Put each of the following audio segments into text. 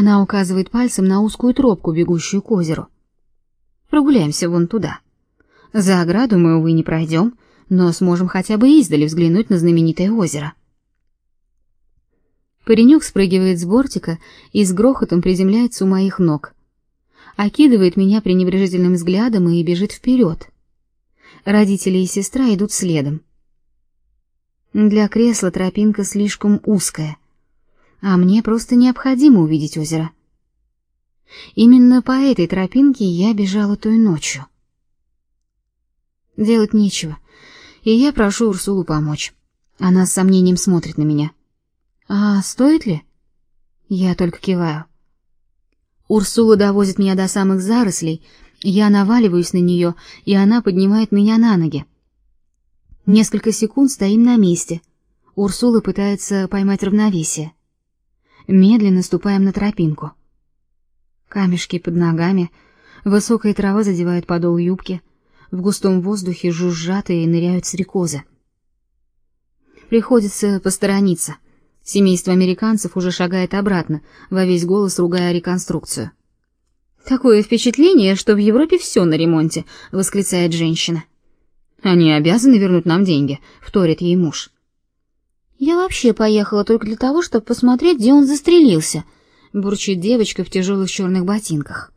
Она указывает пальцем на узкую тропку, бегущую к озеру. Прогуляемся вон туда. За ограду мы, увы, не пройдем, но сможем хотя бы издали взглянуть на знаменитое озеро. Паренек спрыгивает с бортика и с грохотом приземляется у моих ног. Окидывает меня пренебрежительным взглядом и бежит вперед. Родители и сестра идут следом. Для кресла тропинка слишком узкая, а мне просто необходимо увидеть озеро. Именно по этой тропинке я бежала той ночью. Делать нечего, и я прошу Урсулу помочь. Она с сомнением смотрит на меня. А стоит ли? Я только киваю. Урсула довозит меня до самых зарослей, я наваливаюсь на нее, и она поднимает меня на ноги. Несколько секунд стоим на месте. Урсула пытается поймать равновесие. Медленно ступаем на тропинку. Камешки под ногами, высокая трава задевает подол юбки. В густом воздухе жужжат и ныряют стрекозы. Приходится посторониться. Семейство американцев уже шагает обратно, во весь голос ругая реконструкцию. Такое впечатление, что в Европе все на ремонте, восклицает женщина. Они обязаны вернуть нам деньги, вторит ей муж. Я вообще поехала только для того, чтобы посмотреть, где он застрелился, бурчит девочка в тяжелых черных ботинках.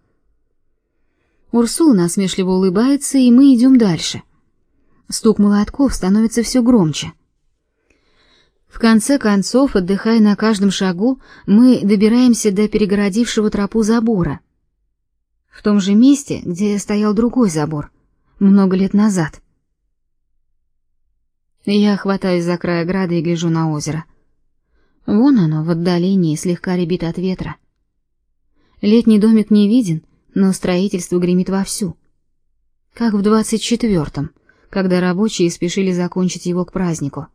Урсула насмешливо улыбается, и мы идем дальше. Стук молотков становится все громче. В конце концов, отдыхая на каждом шагу, мы добираемся до перегородившего тропу забора. В том же месте, где стоял другой забор, много лет назад. Я хватаюсь за край ограды и гляжу на озеро. Вон оно в отдалении слегка рябит от ветра. Летний домик не виден, но строительство гремит вовсю. Как в двадцать четвертом, когда рабочие спешили закончить его к празднику.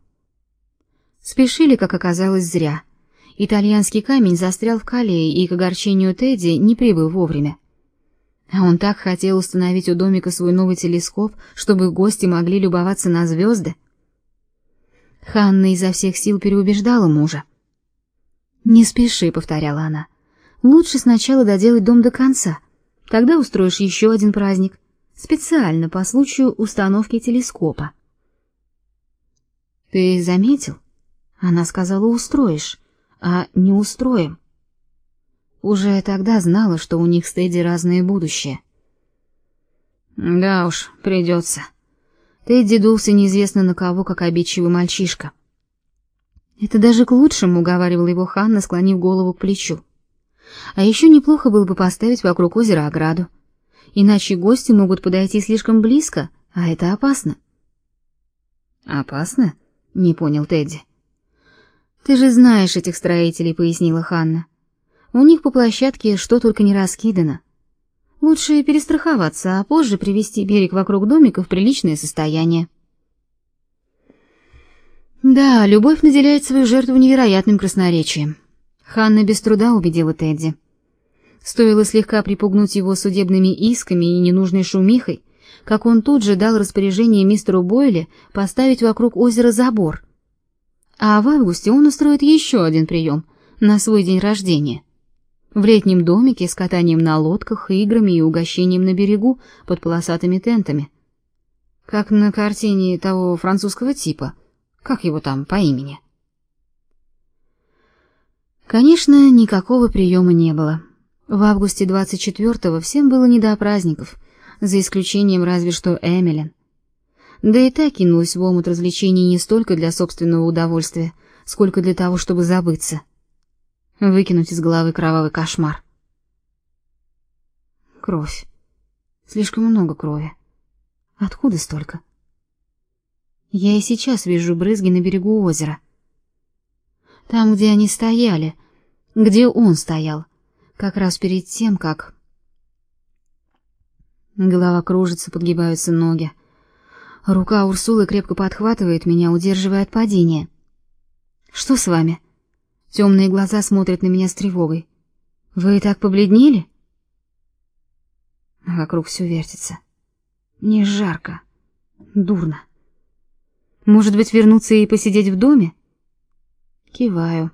Спешили, как оказалось, зря. Итальянский камень застрял в колее и к огорчению Тедди не прибыл вовремя. А он так хотел установить у домика свой новый телескоп, чтобы гости могли любоваться на звезды. Ханна изо всех сил переубеждала мужа. «Не спеши», — повторяла она. «Лучше сначала доделать дом до конца. Тогда устроишь еще один праздник, специально по случаю установки телескопа». «Ты заметил?» Она сказала «устроишь», а не «устроим». Уже тогда знала, что у них с Тедди разное будущее. Да уж, придется. Тедди дулся неизвестно на кого, как обидчивый мальчишка. Это даже к лучшему, уговаривала его Ханна, склонив голову к плечу. А еще неплохо было бы поставить вокруг озера ограду. Иначе гости могут подойти слишком близко, а это опасно. Опасно? Не понял Тедди. Ты же знаешь этих строителей, пояснила Ханна. У них по площадке что только не раскидано. Лучше перестраховаться, а позже привести берег вокруг домика в приличное состояние. Да, любовь наделяет свою жертву невероятным красноречием. Ханна без труда убедила Тедди. Стоило слегка припугнуть его судебными исками и ненужной шумихой, как он тут же дал распоряжение мистеру Бойле поставить вокруг озера забор. А в августе он устроит еще один прием на свой день рождения в летнем домике с катанием на лодках, играми и угощением на берегу под полосатыми тентами. Как на картине того французского типа. Как его там по имени? Конечно, никакого приема не было. В августе 24-го всем было не до праздников, за исключением разве что Эмилин. Да и та кинулась в омут развлечений не столько для собственного удовольствия, сколько для того, чтобы забыться выкинуть из головы кровавый кошмар. Кровь. Слишком много крови. Откуда столько? Я и сейчас вижу брызги на берегу озера. Там, где они стояли, где он стоял, как раз перед тем, как Голова кружится, подгибаются ноги. Рука Урсулы крепко подхватывает меня, удерживая от падения. Что с вами? Темные глаза смотрят на меня с тревогой. Вы и так побледнели? Вокруг все вертится. Мне жарко, дурно. Может быть, вернуться и посидеть в доме? Киваю.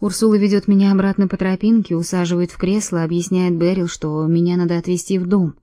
Урсула ведет меня обратно по тропинке, усаживает в кресло, объясняет Берил, что меня надо отвезти в дом.